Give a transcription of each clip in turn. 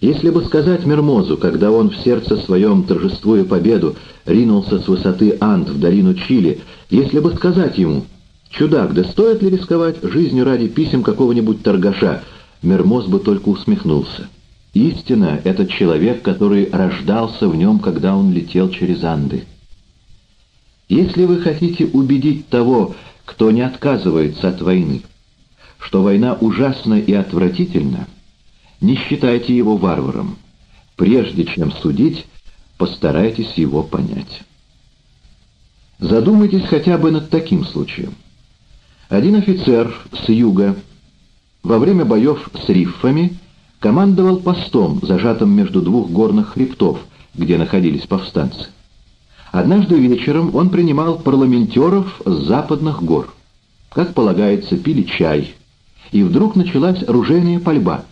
Если бы сказать Мермозу, когда он в сердце своем, торжествуя победу, ринулся с высоты Анд в долину Чили, если бы сказать ему, «Чудак, да стоит ли рисковать жизнью ради писем какого-нибудь торгаша?» Мермоз бы только усмехнулся. Истина — это человек, который рождался в нем, когда он летел через Анды. Если вы хотите убедить того, кто не отказывается от войны, что война ужасна и отвратительна, не считайте его варваром. Прежде чем судить, постарайтесь его понять. Задумайтесь хотя бы над таким случаем. Один офицер с юга во время боев с риффами командовал постом, зажатым между двух горных хребтов, где находились повстанцы. Однажды вечером он принимал парламентеров с западных гор. Как полагается, пили чай. И вдруг началась ружейная пальба.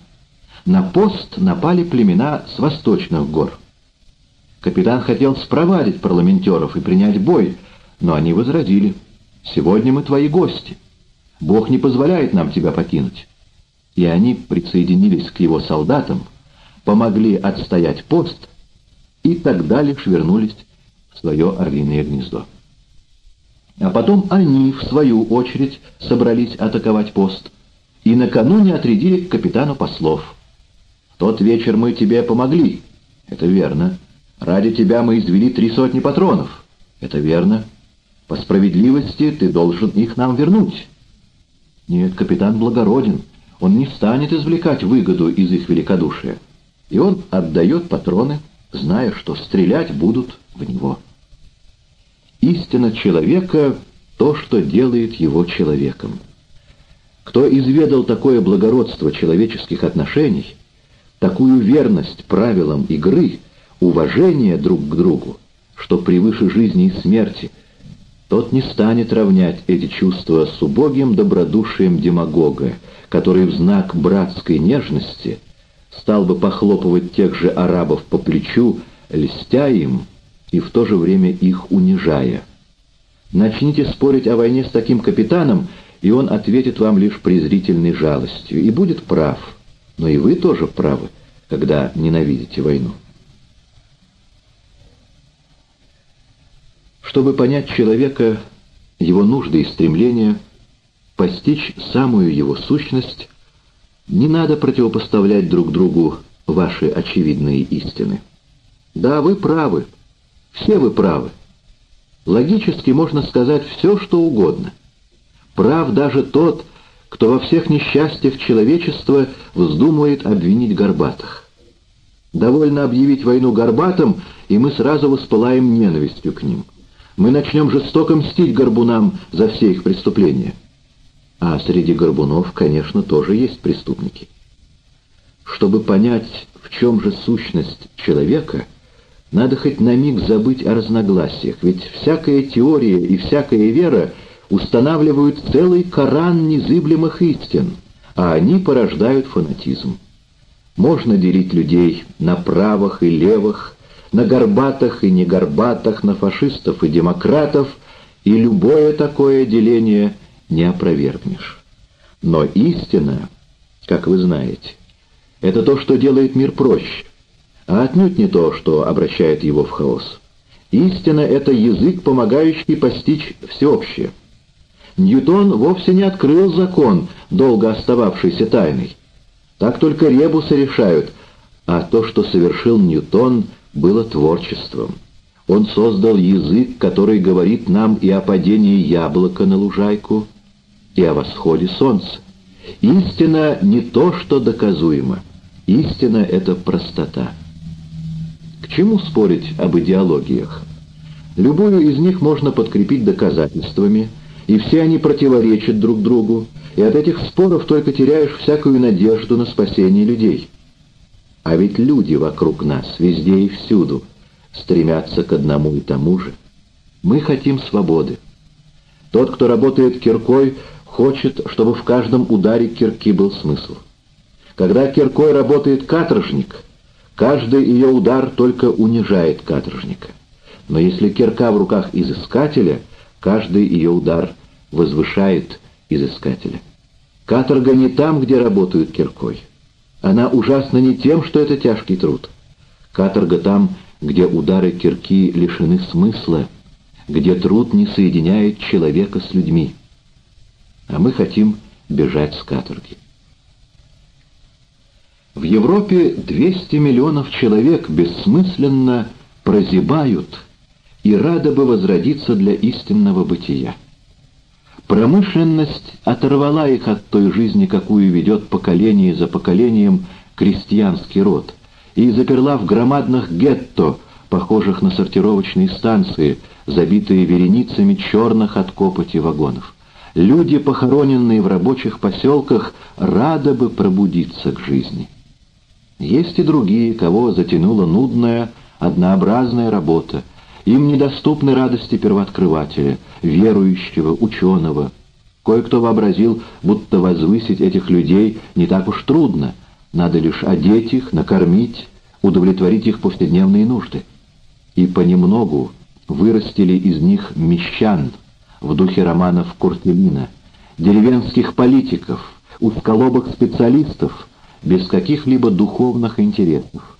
На пост напали племена с восточных гор. Капитан хотел спровадить парламентеров и принять бой, но они возразили. «Сегодня мы твои гости. Бог не позволяет нам тебя покинуть». И они присоединились к его солдатам, помогли отстоять пост и тогда лишь вернулись в свое орлиное гнездо. А потом они, в свою очередь, собрались атаковать пост и накануне отрядили к капитану послов. «В тот вечер мы тебе помогли». «Это верно. Ради тебя мы извели три сотни патронов». «Это верно. По справедливости ты должен их нам вернуть». «Нет, капитан благороден. Он не станет извлекать выгоду из их великодушия. И он отдает патроны, зная, что стрелять будут в него». Истина человека — то, что делает его человеком. Кто изведал такое благородство человеческих отношений, такую верность правилам игры, уважение друг к другу, что превыше жизни и смерти, тот не станет равнять эти чувства с убогим добродушием демагога, который в знак братской нежности стал бы похлопывать тех же арабов по плечу, льстя им, и в то же время их унижая. Начните спорить о войне с таким капитаном, и он ответит вам лишь презрительной жалостью, и будет прав. Но и вы тоже правы, когда ненавидите войну. Чтобы понять человека, его нужды и стремления, постичь самую его сущность, не надо противопоставлять друг другу ваши очевидные истины. Да, вы правы, все вы правы. Логически можно сказать все, что угодно. Прав даже тот, кто во всех несчастьях человечества вздумает обвинить горбатых. Довольно объявить войну горбатым, и мы сразу воспылаем ненавистью к ним. Мы начнем жестоко мстить горбунам за все их преступления. А среди горбунов, конечно, тоже есть преступники. Чтобы понять, в чем же сущность человека — надо хоть на миг забыть о разногласиях, ведь всякая теория и всякая вера устанавливают целый Коран незыблемых истин, а они порождают фанатизм. Можно делить людей на правых и левых, на горбатых и негорбатых, на фашистов и демократов, и любое такое деление не опровергнешь. Но истина, как вы знаете, это то, что делает мир проще а отнюдь не то, что обращает его в хаос. Истина — это язык, помогающий постичь всеобщее. Ньютон вовсе не открыл закон, долго остававшийся тайной. Так только ребусы решают, а то, что совершил Ньютон, было творчеством. Он создал язык, который говорит нам и о падении яблока на лужайку, и о восходе солнца. Истина не то, что доказуемо. Истина — это простота. К чему спорить об идеологиях? Любую из них можно подкрепить доказательствами, и все они противоречат друг другу, и от этих споров только теряешь всякую надежду на спасение людей. А ведь люди вокруг нас, везде и всюду, стремятся к одному и тому же. Мы хотим свободы. Тот, кто работает киркой, хочет, чтобы в каждом ударе кирки был смысл. Когда киркой работает каторжник — Каждый ее удар только унижает каторжника. Но если кирка в руках изыскателя, каждый ее удар возвышает изыскателя. Каторга не там, где работают киркой. Она ужасна не тем, что это тяжкий труд. Каторга там, где удары кирки лишены смысла, где труд не соединяет человека с людьми. А мы хотим бежать с каторги. В Европе 200 миллионов человек бессмысленно прозябают и рады бы возродиться для истинного бытия. Промышленность оторвала их от той жизни, какую ведет поколение за поколением крестьянский род, и заперла в громадных гетто, похожих на сортировочные станции, забитые вереницами черных от копоти вагонов. Люди, похороненные в рабочих поселках, рады бы пробудиться к жизни. Есть и другие, кого затянула нудная, однообразная работа, им недоступны радости первооткрывателя, верующего, ученого. Кое-кто вообразил, будто возвысить этих людей не так уж трудно. Надо лишь одеть их, накормить, удовлетворить их повседневные нужды. И понемногу вырастили из них мещан в духе романов Куртелина, деревенских политиков, узколобых специалистов, без каких-либо духовных интересов.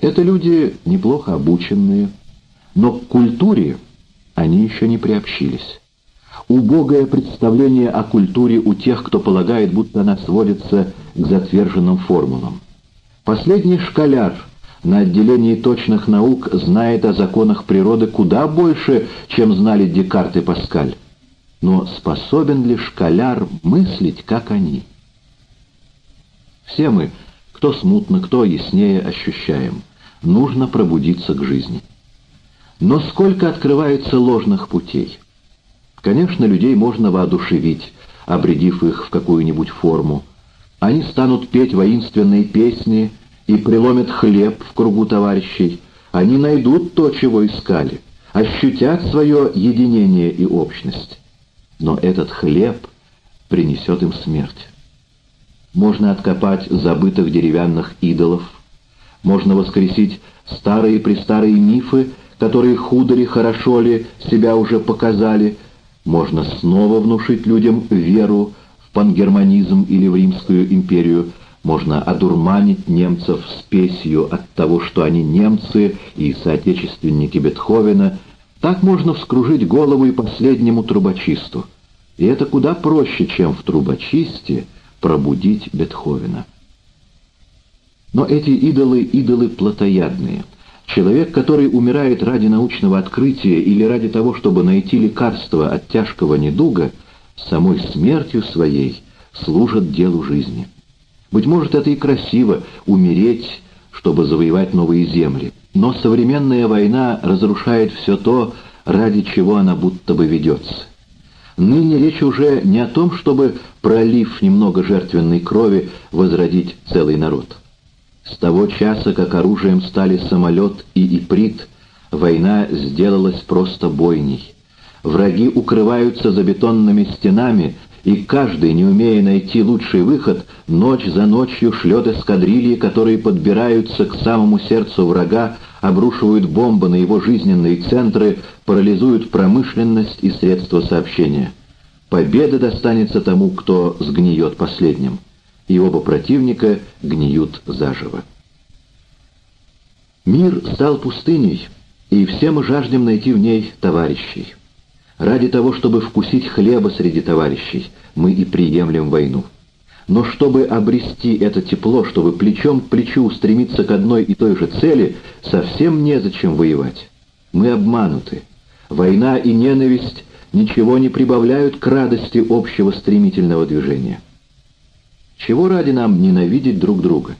Это люди неплохо обученные, но к культуре они еще не приобщились. Убогое представление о культуре у тех, кто полагает, будто она сводится к затверженным формулам. Последний школяр на отделении точных наук знает о законах природы куда больше, чем знали Декарт и Паскаль. Но способен ли школяр мыслить, как они? Все мы, кто смутно, кто яснее ощущаем, нужно пробудиться к жизни. Но сколько открывается ложных путей. Конечно, людей можно воодушевить, обредив их в какую-нибудь форму. Они станут петь воинственные песни и приломят хлеб в кругу товарищей. Они найдут то, чего искали, ощутят свое единение и общность. Но этот хлеб принесет им смерть. Можно откопать забытых деревянных идолов, можно воскресить старые-престарые мифы, которые худо хорошо ли себя уже показали, можно снова внушить людям веру в пангерманизм или в Римскую империю, можно одурманить немцев спесью от того, что они немцы и соотечественники Бетховена, так можно вскружить голову и последнему трубочисту. И это куда проще, чем в трубочисте пробудить Бетховена. Но эти идолы — идолы плотоядные — Человек, который умирает ради научного открытия или ради того, чтобы найти лекарство от тяжкого недуга, самой смертью своей служит делу жизни. Быть может, это и красиво — умереть, чтобы завоевать новые земли. Но современная война разрушает все то, ради чего она будто бы ведется. Ныне речь уже не о том, чтобы, пролив немного жертвенной крови, возродить целый народ. С того часа, как оружием стали самолет и иприт, война сделалась просто бойней. Враги укрываются за бетонными стенами, и каждый, не умея найти лучший выход, ночь за ночью шлет эскадрильи, которые подбираются к самому сердцу врага, обрушивают бомбы на его жизненные центры, парализуют промышленность и средства сообщения. Победа достанется тому, кто сгниет последним и оба противника гниют заживо. Мир стал пустыней, и все мы жаждем найти в ней товарищей. Ради того, чтобы вкусить хлеба среди товарищей, мы и приемлем войну. Но чтобы обрести это тепло, чтобы плечом к плечу устремиться к одной и той же цели, совсем незачем воевать. Мы обмануты. Война и ненависть ничего не прибавляют к радости общего стремительного движения. Чего ради нам ненавидеть друг друга?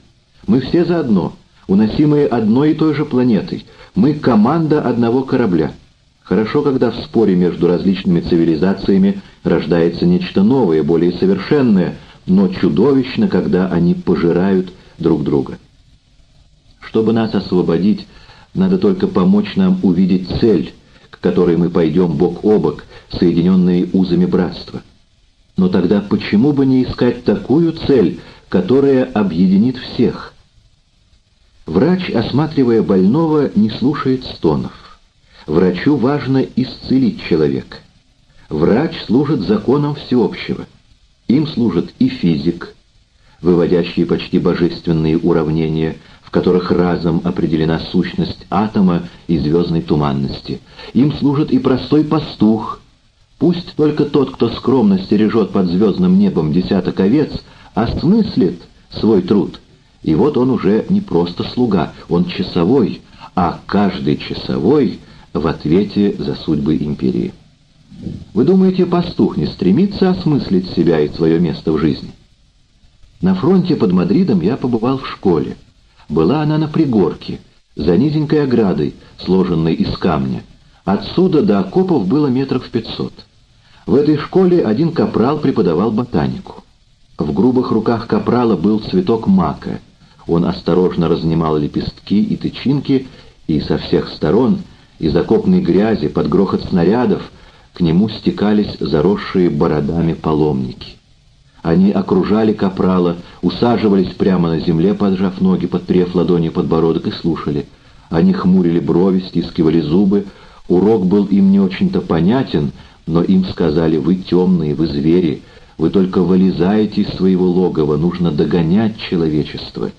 Мы все заодно, уносимые одной и той же планетой. Мы команда одного корабля. Хорошо, когда в споре между различными цивилизациями рождается нечто новое, более совершенное, но чудовищно, когда они пожирают друг друга. Чтобы нас освободить, надо только помочь нам увидеть цель, к которой мы пойдем бок о бок, соединенные узами братства. Но тогда почему бы не искать такую цель, которая объединит всех? Врач, осматривая больного, не слушает стонов. Врачу важно исцелить человека. Врач служит законам всеобщего. Им служит и физик. выводящие почти божественные уравнения, в которых разом определена сущность атома и звездной туманности. Им служит и простой пастух. Пусть только тот, кто скромно стережет под звездным небом десяток овец, осмыслит свой труд. И вот он уже не просто слуга, он часовой, а каждый часовой в ответе за судьбы империи. Вы думаете, пастух не стремится осмыслить себя и свое место в жизни? На фронте под Мадридом я побывал в школе. Была она на пригорке, за низенькой оградой, сложенной из камня. Отсюда до окопов было метров пятьсот. В этой школе один капрал преподавал ботанику. В грубых руках капрала был цветок мака. Он осторожно разнимал лепестки и тычинки, и со всех сторон, из окопной грязи, под грохот снарядов, к нему стекались заросшие бородами паломники. Они окружали капрала, усаживались прямо на земле, поджав ноги, подперев ладони подбородок и слушали. Они хмурили брови, стискивали зубы. Урок был им не очень-то понятен, но им сказали «Вы темные, вы звери, вы только вылезаете из своего логова, нужно догонять человечество».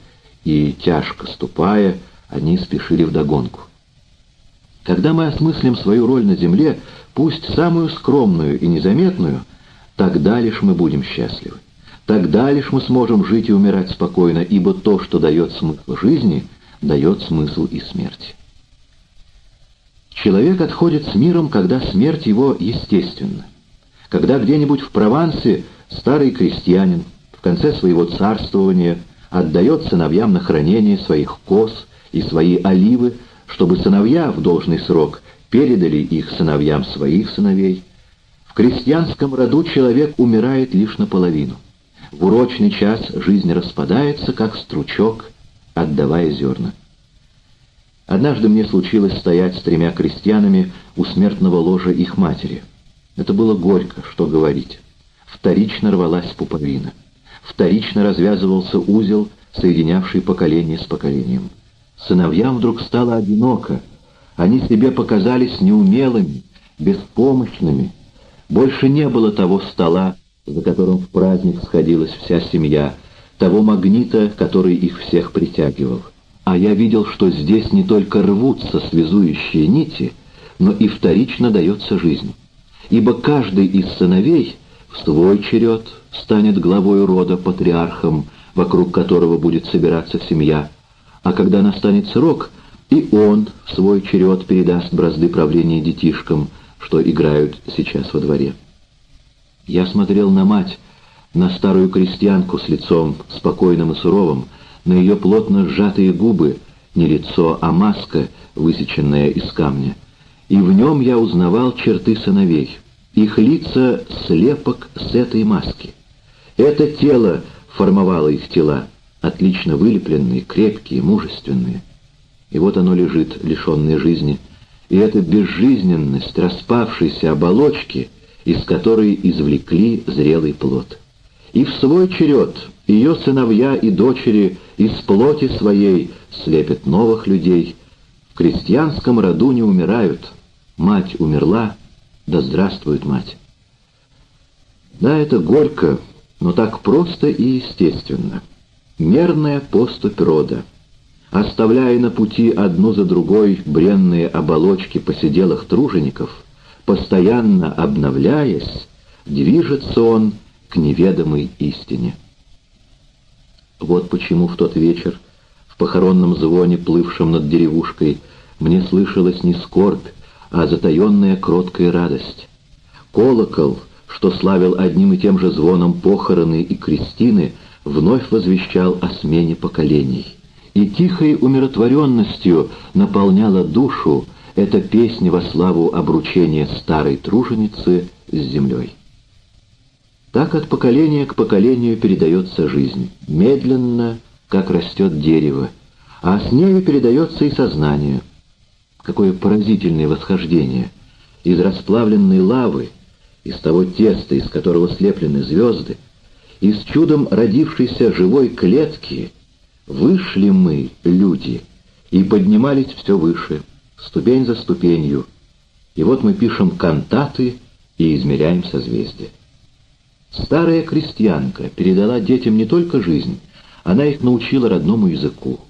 И, тяжко ступая, они спешили вдогонку. Когда мы осмыслим свою роль на земле, пусть самую скромную и незаметную, тогда лишь мы будем счастливы. Тогда лишь мы сможем жить и умирать спокойно, ибо то, что дает смысл жизни, дает смысл и смерти. Человек отходит с миром, когда смерть его естественна. Когда где-нибудь в Провансе старый крестьянин в конце своего царствования отдает сыновьям на хранение своих коз и свои оливы, чтобы сыновья в должный срок передали их сыновьям своих сыновей. В крестьянском роду человек умирает лишь наполовину. В урочный час жизнь распадается, как стручок, отдавая зерна. Однажды мне случилось стоять с тремя крестьянами у смертного ложа их матери. Это было горько, что говорить. Вторично рвалась пуповина. Вторично развязывался узел, соединявший поколение с поколением. Сыновьям вдруг стало одиноко. Они себе показались неумелыми, беспомощными. Больше не было того стола, за которым в праздник сходилась вся семья, того магнита, который их всех притягивал а я видел, что здесь не только рвутся связующие нити, но и вторично дается жизнь. Ибо каждый из сыновей в свой черед станет главой рода, патриархом, вокруг которого будет собираться семья, а когда настанет срок, и он в свой черед передаст бразды правления детишкам, что играют сейчас во дворе. Я смотрел на мать, на старую крестьянку с лицом спокойным и суровым, на ее плотно сжатые губы, не лицо, а маска, высеченная из камня. И в нем я узнавал черты сыновей. Их лица — слепок с этой маски. Это тело формовало их тела, отлично вылепленные, крепкие, мужественные. И вот оно лежит, лишенное жизни. И эта безжизненность распавшейся оболочки, из которой извлекли зрелый плод. И в свой черед ее сыновья и дочери из плоти своей слепят новых людей. В крестьянском роду не умирают. Мать умерла, да здравствует мать. Да, это горько, но так просто и естественно. Мерная поступь рода. Оставляя на пути одну за другой бренные оболочки посиделых тружеников, постоянно обновляясь, движется он к неведомой истине. Вот почему в тот вечер, в похоронном звоне, плывшем над деревушкой, мне слышалась не скорбь, а затаенная кроткая радость. Колокол, что славил одним и тем же звоном похороны и крестины, вновь возвещал о смене поколений. И тихой умиротворенностью наполняла душу эта песня во славу обручения старой труженицы с землей. Так от поколения к поколению передается жизнь, медленно, как растет дерево, а с нею передается и сознание. Какое поразительное восхождение! Из расплавленной лавы, из того теста, из которого слеплены звезды, из чудом родившейся живой клетки вышли мы, люди, и поднимались все выше, ступень за ступенью. И вот мы пишем кантаты и измеряем созвездия. Старая крестьянка передала детям не только жизнь, она их научила родному языку,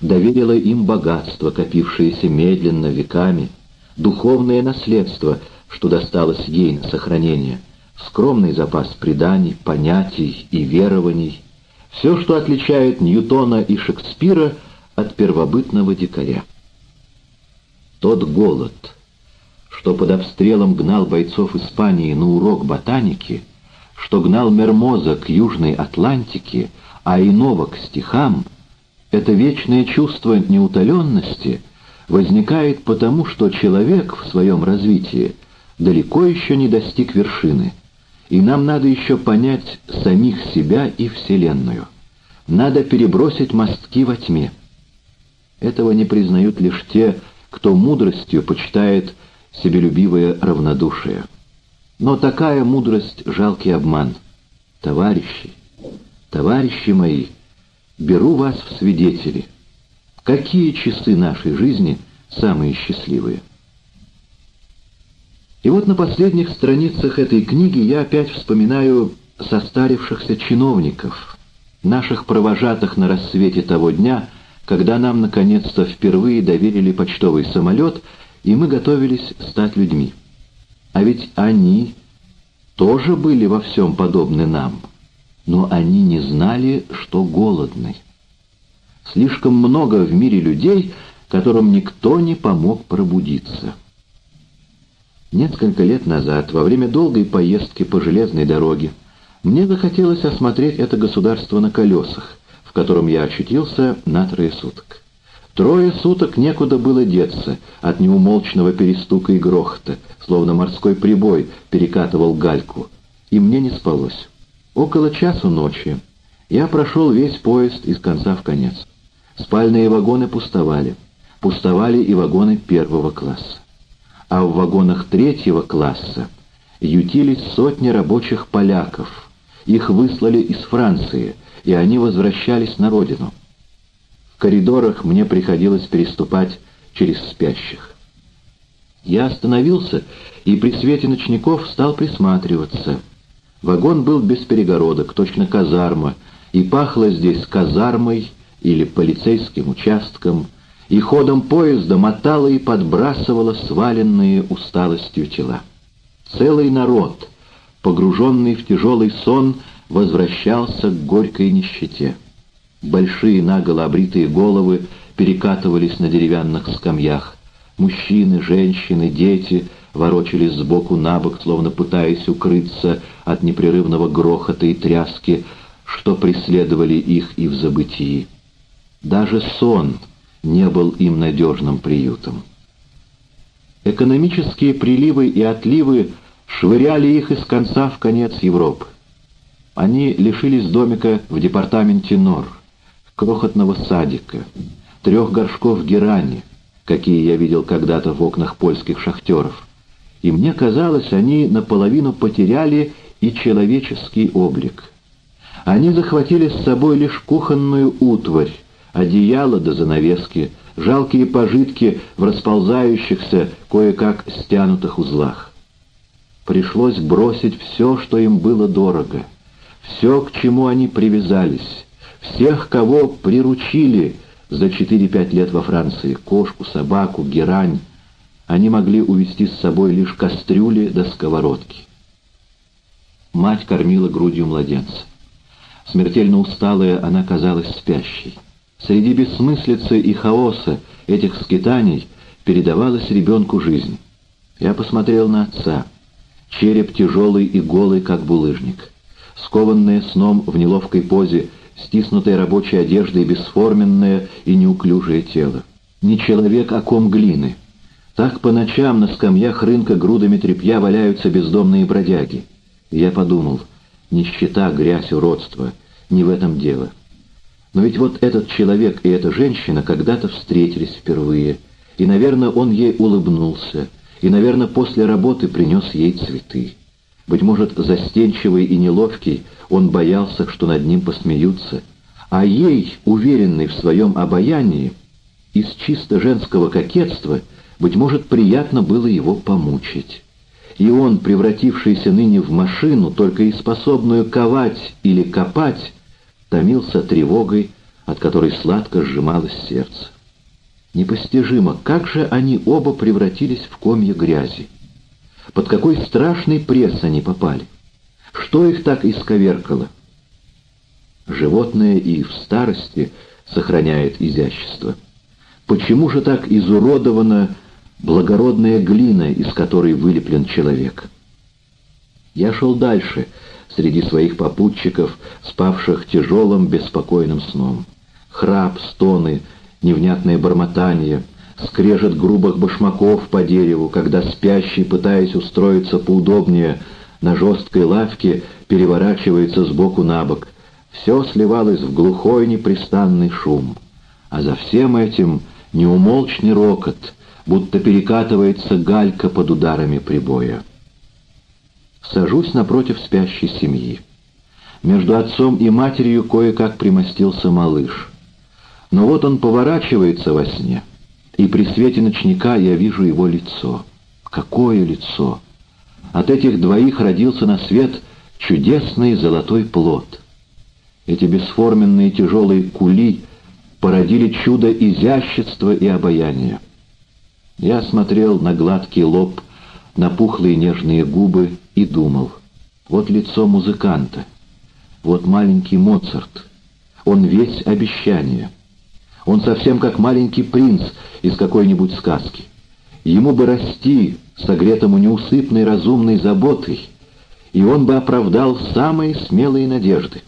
доверила им богатство, копившееся медленно веками, духовное наследство, что досталось ей на сохранение, скромный запас преданий, понятий и верований, все, что отличает Ньютона и Шекспира от первобытного дикаря. Тот голод, что под обстрелом гнал бойцов Испании на урок ботаники, что гнал Мермоза к Южной Атлантике, а иного к стихам, это вечное чувство неутоленности возникает потому, что человек в своем развитии далеко еще не достиг вершины, и нам надо еще понять самих себя и Вселенную. Надо перебросить мостки во тьме. Этого не признают лишь те, кто мудростью почитает себелюбивое равнодушие. Но такая мудрость — жалкий обман. Товарищи, товарищи мои, беру вас в свидетели. Какие часы нашей жизни самые счастливые? И вот на последних страницах этой книги я опять вспоминаю состарившихся чиновников, наших провожатых на рассвете того дня, когда нам наконец-то впервые доверили почтовый самолет, и мы готовились стать людьми. А ведь они тоже были во всем подобны нам, но они не знали, что голодны. Слишком много в мире людей, которым никто не помог пробудиться. Несколько лет назад, во время долгой поездки по железной дороге, мне захотелось осмотреть это государство на колесах, котором я очутился на трое суток. Трое суток некуда было деться от неумолчного перестука и грохота, словно морской прибой перекатывал гальку, и мне не спалось. Около часу ночи я прошел весь поезд из конца в конец. Спальные вагоны пустовали. Пустовали и вагоны первого класса. А в вагонах третьего класса ютились сотни рабочих поляков. Их выслали из Франции — и они возвращались на родину. В коридорах мне приходилось переступать через спящих. Я остановился и при свете ночников стал присматриваться. Вагон был без перегородок, точно казарма, и пахло здесь казармой или полицейским участком, и ходом поезда мотало и подбрасывало сваленные усталостью тела. Целый народ, погруженный в тяжелый сон, возвращался к горькой нищете. Большие наголо обритые головы перекатывались на деревянных скамьях. Мужчины, женщины, дети ворочались сбоку на бок, словно пытаясь укрыться от непрерывного грохота и тряски, что преследовали их и в забытии. Даже сон не был им надежным приютом. Экономические приливы и отливы швыряли их из конца в конец Европы. Они лишились домика в департаменте Нор, крохотного садика, трех горшков герани, какие я видел когда-то в окнах польских шахтеров. И мне казалось, они наполовину потеряли и человеческий облик. Они захватили с собой лишь кухонную утварь, одеяло до занавески, жалкие пожитки в расползающихся, кое-как стянутых узлах. Пришлось бросить все, что им было дорого — все, к чему они привязались, всех, кого приручили за 4-5 лет во Франции, кошку, собаку, герань, они могли увезти с собой лишь кастрюли до сковородки. Мать кормила грудью младенца. Смертельно усталая, она казалась спящей. Среди бессмыслицы и хаоса этих скитаний передавалась ребенку жизнь. Я посмотрел на отца. Череп тяжелый и голый, как булыжник скованное сном в неловкой позе, стиснутая рабочей одеждой бесформенное и неуклюжее тело. Не человек, а ком глины. Так по ночам на скамьях рынка грудами тряпья валяются бездомные бродяги. Я подумал, нищета, грязь, уродство, не в этом дело. Но ведь вот этот человек и эта женщина когда-то встретились впервые, и, наверное, он ей улыбнулся, и, наверное, после работы принес ей цветы. Быть может, застенчивый и неловкий, он боялся, что над ним посмеются, а ей, уверенной в своем обаянии, из чисто женского кокетства, быть может, приятно было его помучить. и он, превратившийся ныне в машину, только и способную ковать или копать, томился тревогой, от которой сладко сжималось сердце. Непостижимо, как же они оба превратились в комья грязи. Под какой страшный пресс они попали. Что их так исковеркало? Животное и в старости сохраняет изящество. Почему же так изуродована благородная глина, из которой вылеплен человек? Я шел дальше, среди своих попутчиков, спавших тяжелым, беспокойным сном. Храп, стоны, невнятное бормотание, скрежет грубых башмаков по дереву, когда спящий, пытаясь устроиться поудобнее на жесткой лавке, переворачивается сбоку на бок. Все сливалось в глухой непрестанный шум. А за всем этим неумолчный рокот, будто перекатывается галька под ударами прибоя. Сажусь напротив спящей семьи. Между отцом и матерью кое-как примостился малыш. Но вот он поворачивается во сне, и при свете ночника я вижу его лицо. Какое лицо! От этих двоих родился на свет чудесный золотой плод. Эти бесформенные тяжелые кули породили чудо изящества и обаяния. Я смотрел на гладкий лоб, на пухлые нежные губы и думал, вот лицо музыканта, вот маленький Моцарт, он весь обещание. Он совсем как маленький принц из какой-нибудь сказки. Ему бы расти, согретому неусыпной разумной заботой, и он бы оправдал самые смелые надежды.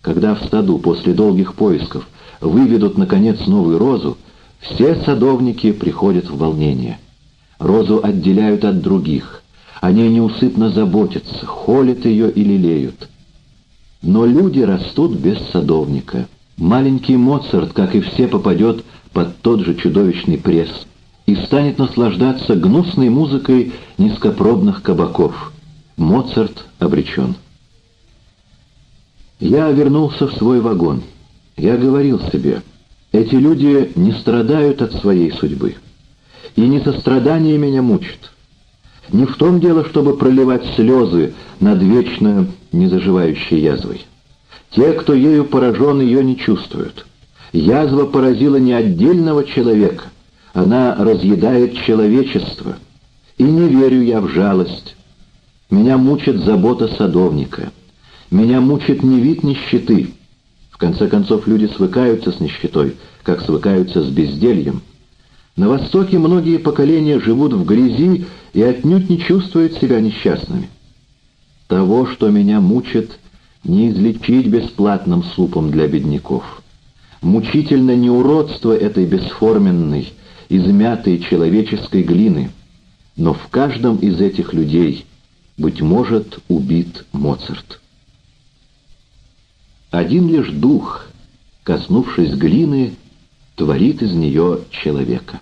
Когда в стаду после долгих поисков выведут, наконец, новую розу, все садовники приходят в волнение. Розу отделяют от других. Они неусыпно заботятся, холят ее и лелеют. Но люди растут без садовника. Маленький Моцарт, как и все, попадет под тот же чудовищный пресс и станет наслаждаться гнусной музыкой низкопробных кабаков. Моцарт обречен. Я вернулся в свой вагон. Я говорил себе, эти люди не страдают от своей судьбы. И не сострадание меня мучит. Не в том дело, чтобы проливать слезы над вечно незаживающей язвой. Те, кто ею поражен, ее не чувствуют. Язва поразила не отдельного человека, она разъедает человечество. И не верю я в жалость. Меня мучит забота садовника. Меня мучит не вид нищеты. В конце концов, люди свыкаются с нищетой, как свыкаются с бездельем. На Востоке многие поколения живут в грязи и отнюдь не чувствуют себя несчастными. Того, что меня мучит, не излечить бесплатным супом для бедняков. Мучительно не уродство этой бесформенной, измятой человеческой глины, но в каждом из этих людей, быть может, убит Моцарт. Один лишь дух, коснувшись глины, творит из нее человека.